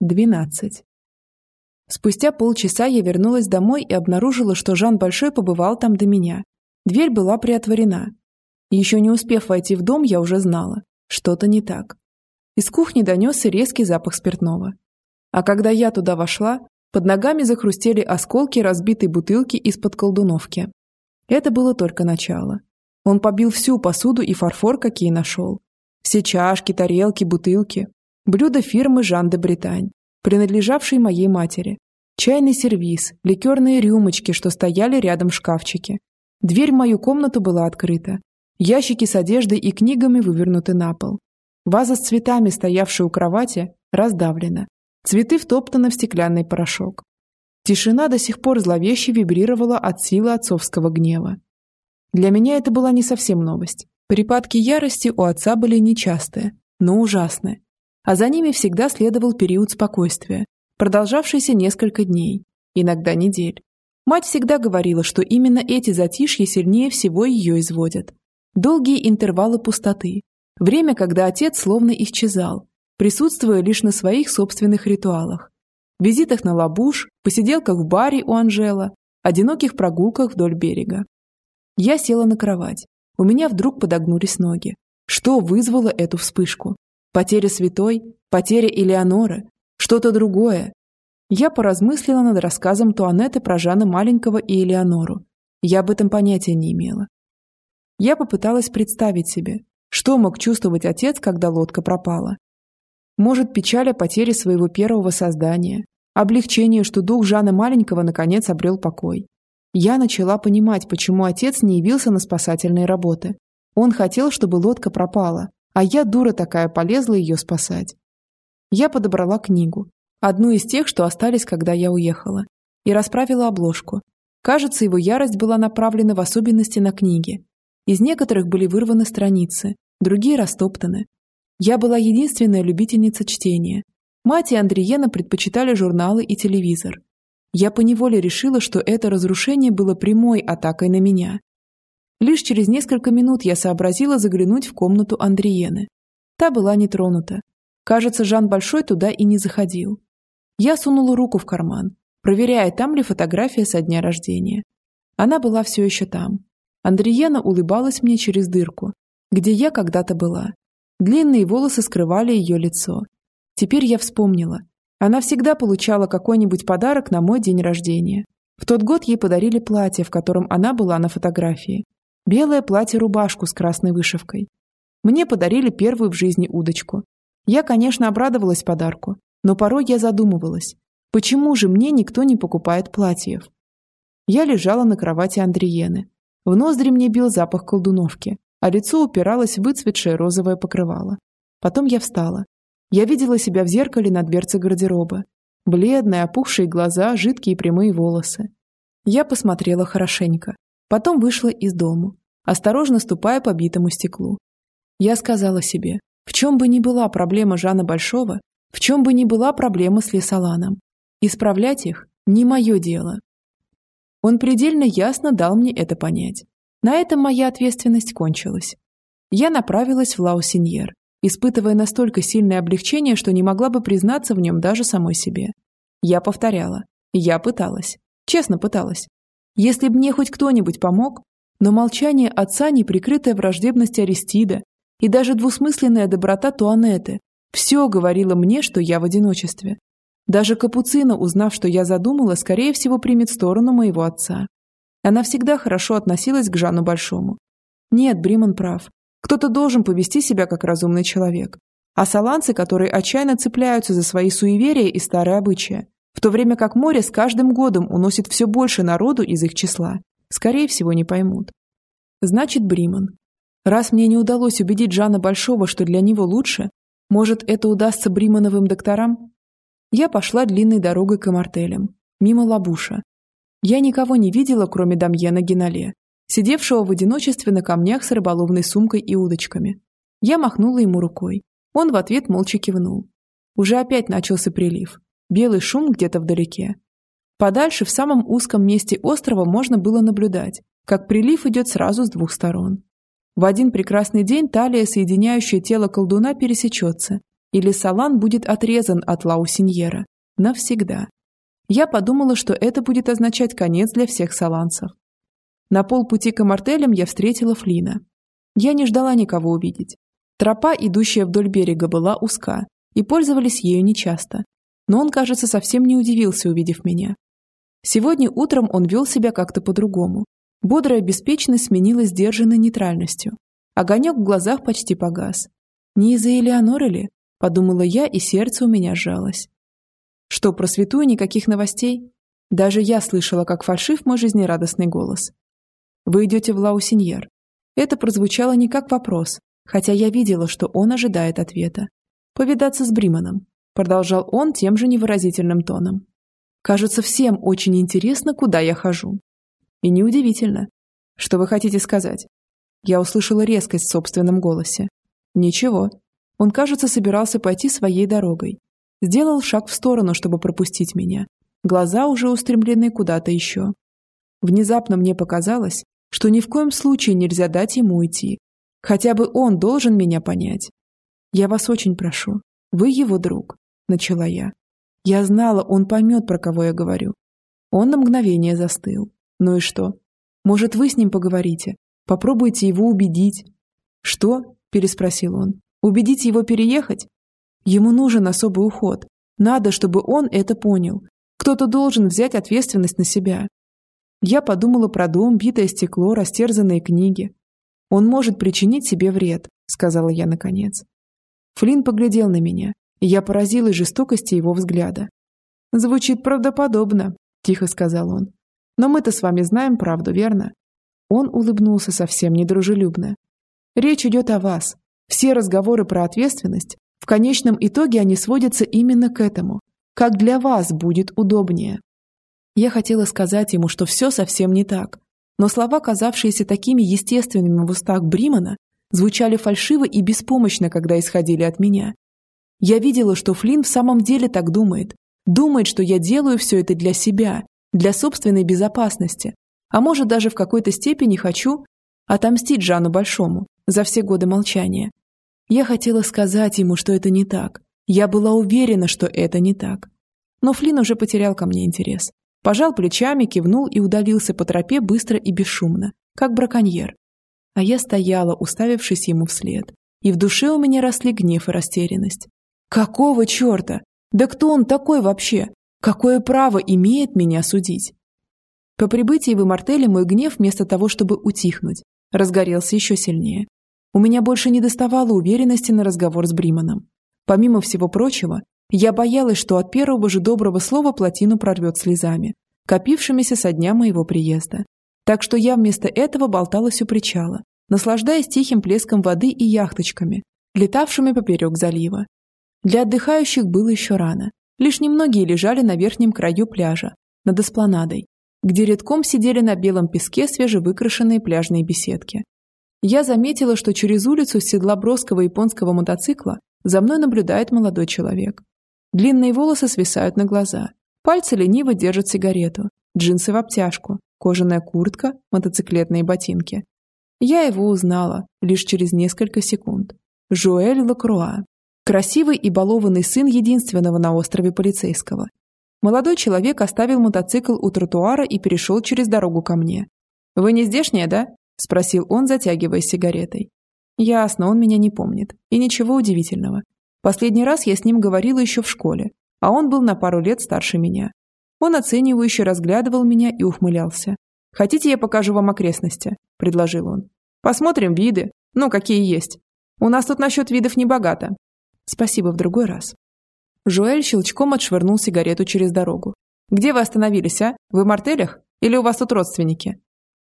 Двенадцать. Спустя полчаса я вернулась домой и обнаружила, что Жан Большой побывал там до меня. Дверь была приотворена. Еще не успев войти в дом, я уже знала. Что-то не так. Из кухни донесся резкий запах спиртного. А когда я туда вошла, под ногами захрустели осколки разбитой бутылки из-под колдуновки. Это было только начало. Он побил всю посуду и фарфор, какие нашел. Все чашки, тарелки, бутылки. Блюдо фирмы Жан де Британь принадлежавший моей матери. Чайный сервиз, ликерные рюмочки, что стояли рядом в шкафчике. Дверь в мою комнату была открыта. Ящики с одеждой и книгами вывернуты на пол. Ваза с цветами, стоявшая у кровати, раздавлена. Цветы втоптаны в стеклянный порошок. Тишина до сих пор зловеще вибрировала от силы отцовского гнева. Для меня это была не совсем новость. Припадки ярости у отца были нечастые, но ужасные а за ними всегда следовал период спокойствия, продолжавшийся несколько дней, иногда недель. Мать всегда говорила, что именно эти затишья сильнее всего ее изводят. Долгие интервалы пустоты, время, когда отец словно исчезал, присутствуя лишь на своих собственных ритуалах. Визитах на лабуш, посиделках в баре у Анжела, одиноких прогулках вдоль берега. Я села на кровать. У меня вдруг подогнулись ноги. Что вызвало эту вспышку? Потеря святой, потеря Элеоноры, что-то другое. Я поразмыслила над рассказом Туанетты про Жана Маленького и Элеонору. Я об этом понятия не имела. Я попыталась представить себе, что мог чувствовать отец, когда лодка пропала. Может, печаль о потере своего первого создания, облегчение, что дух Жана Маленького наконец обрел покой. Я начала понимать, почему отец не явился на спасательные работы. Он хотел, чтобы лодка пропала, а я, дура такая, полезла ее спасать. Я подобрала книгу, одну из тех, что остались, когда я уехала, и расправила обложку. Кажется, его ярость была направлена в особенности на книги. Из некоторых были вырваны страницы, другие растоптаны. Я была единственная любительница чтения. Мать и Андриена предпочитали журналы и телевизор. Я поневоле решила, что это разрушение было прямой атакой на меня. Лишь через несколько минут я сообразила заглянуть в комнату Андриены. Та была не тронута. Кажется, Жан Большой туда и не заходил. Я сунула руку в карман, проверяя, там ли фотография со дня рождения. Она была все еще там. Андриена улыбалась мне через дырку, где я когда-то была. Длинные волосы скрывали ее лицо. Теперь я вспомнила. Она всегда получала какой-нибудь подарок на мой день рождения. В тот год ей подарили платье, в котором она была на фотографии, Белое платье-рубашку с красной вышивкой. Мне подарили первую в жизни удочку. Я, конечно, обрадовалась подарку, но порой я задумывалась, почему же мне никто не покупает платьев? Я лежала на кровати Андриены. В ноздри мне бил запах колдуновки, а лицо упиралось в выцветшее розовое покрывало. Потом я встала. Я видела себя в зеркале на дверце гардероба. Бледные, опухшие глаза, жидкие прямые волосы. Я посмотрела хорошенько. Потом вышла из дому, осторожно ступая по битому стеклу. Я сказала себе, в чем бы ни была проблема Жана Большого, в чем бы ни была проблема с Лесоланом, исправлять их не мое дело. Он предельно ясно дал мне это понять. На этом моя ответственность кончилась. Я направилась в Лаусиньер, испытывая настолько сильное облегчение, что не могла бы признаться в нем даже самой себе. Я повторяла. Я пыталась. Честно пыталась. Если бы мне хоть кто-нибудь помог, но молчание отца, неприкрытая враждебность Аристида и даже двусмысленная доброта Туанеты все говорило мне, что я в одиночестве. Даже Капуцина, узнав, что я задумала, скорее всего примет сторону моего отца. Она всегда хорошо относилась к Жану Большому. Нет, Бриман прав. Кто-то должен повести себя как разумный человек. А саланцы, которые отчаянно цепляются за свои суеверия и старые обычаи, в то время как море с каждым годом уносит все больше народу из их числа. Скорее всего, не поймут. Значит, Бриман. Раз мне не удалось убедить Жана Большого, что для него лучше, может, это удастся Бримановым докторам? Я пошла длинной дорогой к Эмартелям, мимо Лабуша. Я никого не видела, кроме Дамьена Генале, сидевшего в одиночестве на камнях с рыболовной сумкой и удочками. Я махнула ему рукой. Он в ответ молча кивнул. Уже опять начался прилив. Белый шум где-то вдалеке. Подальше, в самом узком месте острова, можно было наблюдать, как прилив идет сразу с двух сторон. В один прекрасный день талия, соединяющая тело колдуна, пересечется, или Салан будет отрезан от Лаусиньера. Навсегда. Я подумала, что это будет означать конец для всех саланцев. На полпути к Амартелям я встретила Флина. Я не ждала никого увидеть. Тропа, идущая вдоль берега, была узка, и пользовались ею нечасто. Но он, кажется, совсем не удивился, увидев меня. Сегодня утром он вел себя как-то по-другому. Бодрая беспечность сменилась сдержанной нейтральностью. Огонек в глазах почти погас. Не из-за Элеоноры ли? Подумала я, и сердце у меня сжалось. Что, про святую никаких новостей? Даже я слышала, как фальшив мой жизнерадостный голос. Вы идете в Лаусиньер. Это прозвучало не как вопрос, хотя я видела, что он ожидает ответа. Повидаться с Бриманом. Продолжал он тем же невыразительным тоном. Кажется, всем очень интересно, куда я хожу. И неудивительно. Что вы хотите сказать? Я услышала резкость в собственном голосе. Ничего. Он, кажется, собирался пойти своей дорогой. Сделал шаг в сторону, чтобы пропустить меня. Глаза уже устремлены куда-то еще. Внезапно мне показалось, что ни в коем случае нельзя дать ему уйти. Хотя бы он должен меня понять. «Я вас очень прошу. Вы его друг», — начала я. Я знала, он поймет, про кого я говорю. Он на мгновение застыл. Ну и что? Может, вы с ним поговорите? Попробуйте его убедить. Что? Переспросил он. Убедить его переехать? Ему нужен особый уход. Надо, чтобы он это понял. Кто-то должен взять ответственность на себя. Я подумала про дом, битое стекло, растерзанные книги. Он может причинить себе вред, сказала я наконец. Флинн поглядел на меня, я поразилась жестокости его взгляда. «Звучит правдоподобно», – тихо сказал он. «Но мы-то с вами знаем правду, верно?» Он улыбнулся совсем недружелюбно. «Речь идет о вас. Все разговоры про ответственность, в конечном итоге они сводятся именно к этому. Как для вас будет удобнее». Я хотела сказать ему, что все совсем не так, но слова, казавшиеся такими естественными в устах Бримана, звучали фальшиво и беспомощно, когда исходили от меня. Я видела, что Флинн в самом деле так думает. Думает, что я делаю все это для себя, для собственной безопасности. А может, даже в какой-то степени хочу отомстить Жану Большому за все годы молчания. Я хотела сказать ему, что это не так. Я была уверена, что это не так. Но Флинн уже потерял ко мне интерес. Пожал плечами, кивнул и удалился по тропе быстро и бесшумно, как браконьер. А я стояла, уставившись ему вслед. И в душе у меня росли гнев и растерянность. Какого черта? Да кто он такой вообще? Какое право имеет меня судить? По прибытии в Имартеле мой гнев, вместо того, чтобы утихнуть, разгорелся еще сильнее. У меня больше не доставало уверенности на разговор с Бриманом. Помимо всего прочего, я боялась, что от первого же доброго слова плотину прорвет слезами, копившимися со дня моего приезда. Так что я вместо этого болталась у причала, наслаждаясь тихим плеском воды и яхточками, летавшими поперек залива. Для отдыхающих было еще рано. Лишь немногие лежали на верхнем краю пляжа, над эспланадой, где редком сидели на белом песке свежевыкрашенные пляжные беседки. Я заметила, что через улицу с седла броского японского мотоцикла за мной наблюдает молодой человек. Длинные волосы свисают на глаза, пальцы лениво держат сигарету, джинсы в обтяжку, кожаная куртка, мотоциклетные ботинки. Я его узнала лишь через несколько секунд. Жуэль Лакруа, Красивый и балованный сын единственного на острове полицейского. Молодой человек оставил мотоцикл у тротуара и перешел через дорогу ко мне. «Вы не здешняя, да?» – спросил он, затягиваясь сигаретой. «Ясно, он меня не помнит. И ничего удивительного. Последний раз я с ним говорила еще в школе, а он был на пару лет старше меня. Он оценивающе разглядывал меня и ухмылялся. «Хотите, я покажу вам окрестности?» – предложил он. «Посмотрим виды. Ну, какие есть. У нас тут насчет видов не богато, Спасибо в другой раз. Жуэль щелчком отшвырнул сигарету через дорогу. «Где вы остановились, а? Вы в мартелях? Или у вас тут родственники?»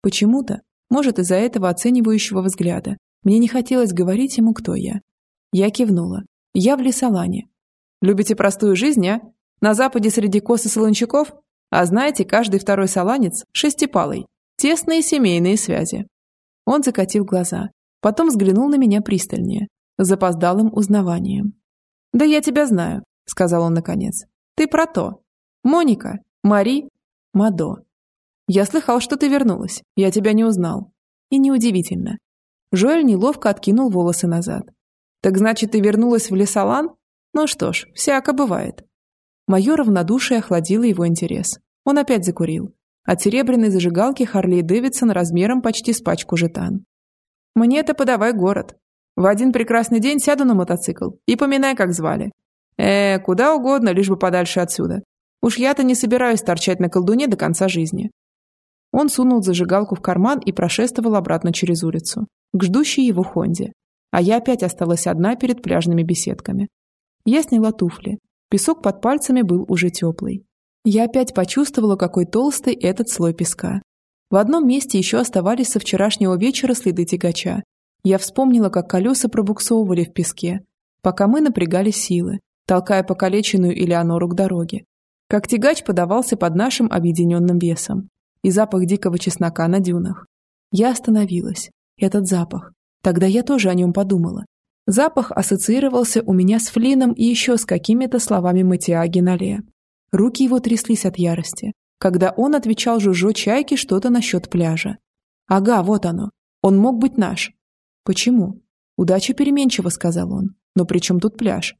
Почему-то, может, из-за этого оценивающего взгляда, мне не хотелось говорить ему, кто я. Я кивнула. «Я в Лесолане». «Любите простую жизнь, а? На западе среди кос и солончаков? А знаете, каждый второй саланец – шестипалый. Тесные семейные связи». Он закатил глаза, потом взглянул на меня пристальнее, запоздалым узнаванием. «Да я тебя знаю», — сказал он наконец. «Ты про то. Моника, Мари, Мадо. Я слыхал, что ты вернулась. Я тебя не узнал. И неудивительно. Жоэль неловко откинул волосы назад. «Так значит, ты вернулась в Лесолан? Ну что ж, всяко бывает. Мое равнодушие охладило его интерес. Он опять закурил. От серебряной зажигалки Харли Дэвидсон размером почти с пачку жетан. «Мне-то подавай город. В один прекрасный день сяду на мотоцикл и поминай, как звали. Э, куда угодно, лишь бы подальше отсюда. Уж я-то не собираюсь торчать на колдуне до конца жизни». Он сунул зажигалку в карман и прошествовал обратно через улицу, к ждущей его Хонде. А я опять осталась одна перед пляжными беседками. Я сняла туфли. Песок под пальцами был уже теплый. Я опять почувствовала, какой толстый этот слой песка. В одном месте еще оставались со вчерашнего вечера следы тягача. Я вспомнила, как колеса пробуксовывали в песке, пока мы напрягали силы, толкая покалеченную Элеонору к дороге. Как тягач подавался под нашим объединенным весом. И запах дикого чеснока на дюнах. Я остановилась. Этот запах. Тогда я тоже о нем подумала. Запах ассоциировался у меня с Флином и еще с какими-то словами Матиа Генале. Руки его тряслись от ярости, когда он отвечал Жужжо Чайке что-то насчет пляжа. «Ага, вот оно. Он мог быть наш». «Почему?» «Удача переменчива», — сказал он. «Но при чем тут пляж?»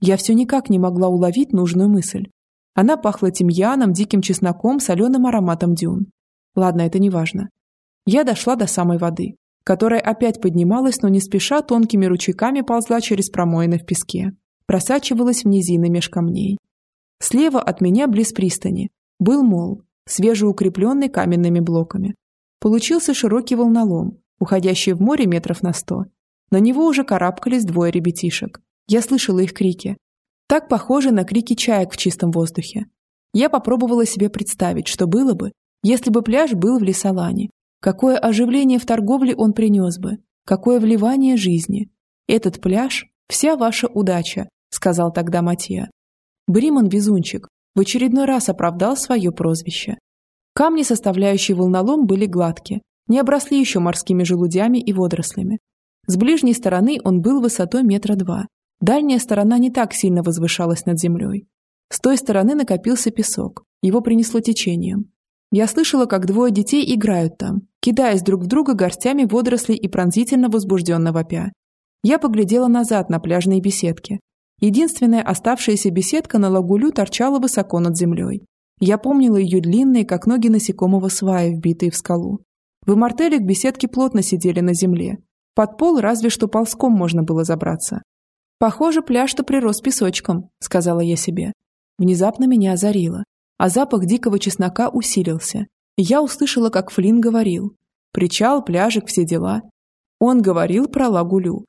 Я все никак не могла уловить нужную мысль. Она пахла тимьяном, диким чесноком, соленым ароматом дюн. Ладно, это не важно. Я дошла до самой воды, которая опять поднималась, но не спеша тонкими ручейками ползла через промоины в песке. Просачивалась в низины меж камней. Слева от меня, близ пристани, был мол, свежеукрепленный каменными блоками. Получился широкий волнолом, уходящий в море метров на сто. На него уже карабкались двое ребятишек. Я слышала их крики. Так похоже на крики чаек в чистом воздухе. Я попробовала себе представить, что было бы, если бы пляж был в Лесолане. Какое оживление в торговле он принес бы. Какое вливание жизни. Этот пляж – вся ваша удача, сказал тогда Матья. Бриман Везунчик в очередной раз оправдал свое прозвище. Камни, составляющие волнолом, были гладкие, не обросли еще морскими желудями и водорослями. С ближней стороны он был высотой метра два. Дальняя сторона не так сильно возвышалась над землей. С той стороны накопился песок, его принесло течением. Я слышала, как двое детей играют там, кидаясь друг в друга горстями водорослей и пронзительно возбужденно вопя. Я поглядела назад на пляжные беседки, Единственная оставшаяся беседка на лагулю торчала высоко над землей. Я помнила ее длинные, как ноги насекомого сваи, вбитые в скалу. В мартеле к беседке плотно сидели на земле. Под пол разве что ползком можно было забраться. «Похоже, пляж-то прирос песочком», — сказала я себе. Внезапно меня озарило, а запах дикого чеснока усилился. Я услышала, как Флинн говорил. Причал, пляжик, все дела. Он говорил про лагулю.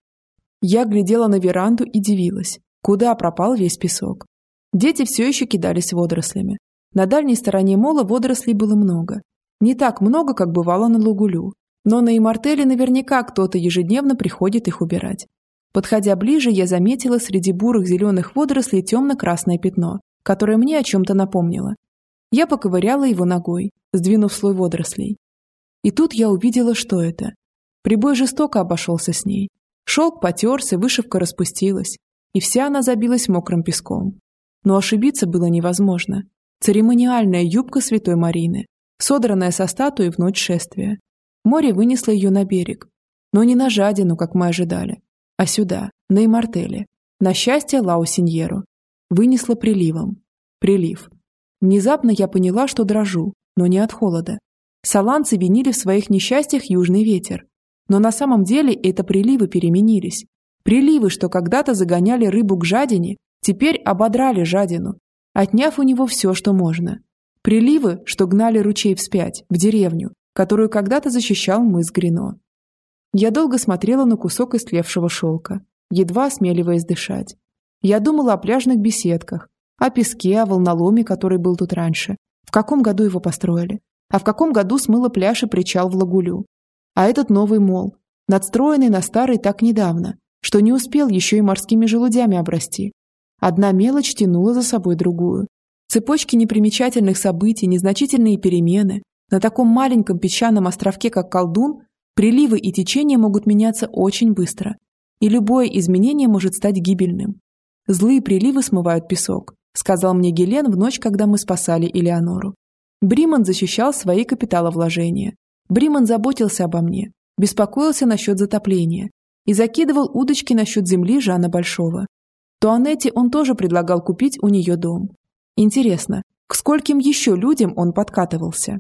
Я глядела на веранду и дивилась. Куда пропал весь песок? Дети все еще кидались водорослями. На дальней стороне мола водорослей было много. Не так много, как бывало на Лугулю. Но на Имартеле наверняка кто-то ежедневно приходит их убирать. Подходя ближе, я заметила среди бурых зеленых водорослей темно-красное пятно, которое мне о чем-то напомнило. Я поковыряла его ногой, сдвинув слой водорослей. И тут я увидела, что это. Прибой жестоко обошелся с ней. Шелк потерся, вышивка распустилась и вся она забилась мокрым песком. Но ошибиться было невозможно. Церемониальная юбка святой Марины, содранная со статуи в ночь шествия. Море вынесло ее на берег, но не на жадину, как мы ожидали, а сюда, на Имартеле, на счастье Лао Синьеру. Вынесло приливом. Прилив. Внезапно я поняла, что дрожу, но не от холода. Саланцы винили в своих несчастьях южный ветер. Но на самом деле это приливы переменились, Приливы, что когда-то загоняли рыбу к жадине, теперь ободрали жадину, отняв у него все, что можно. Приливы, что гнали ручей вспять, в деревню, которую когда-то защищал мыс Грино. Я долго смотрела на кусок истлевшего шелка, едва осмеливаясь дышать. Я думала о пляжных беседках, о песке, о волноломе, который был тут раньше, в каком году его построили, а в каком году смыло пляж и причал в Лагулю. А этот новый мол, надстроенный на старый так недавно, что не успел еще и морскими желудями обрасти. Одна мелочь тянула за собой другую. Цепочки непримечательных событий, незначительные перемены. На таком маленьком песчаном островке, как Колдун, приливы и течения могут меняться очень быстро. И любое изменение может стать гибельным. «Злые приливы смывают песок», сказал мне Гелен в ночь, когда мы спасали Элеонору. Бриман защищал свои капиталовложения. Бриман заботился обо мне, беспокоился насчет затопления, и закидывал удочки насчет земли Жана Большого. то Анетте он тоже предлагал купить у нее дом. Интересно, к скольким еще людям он подкатывался?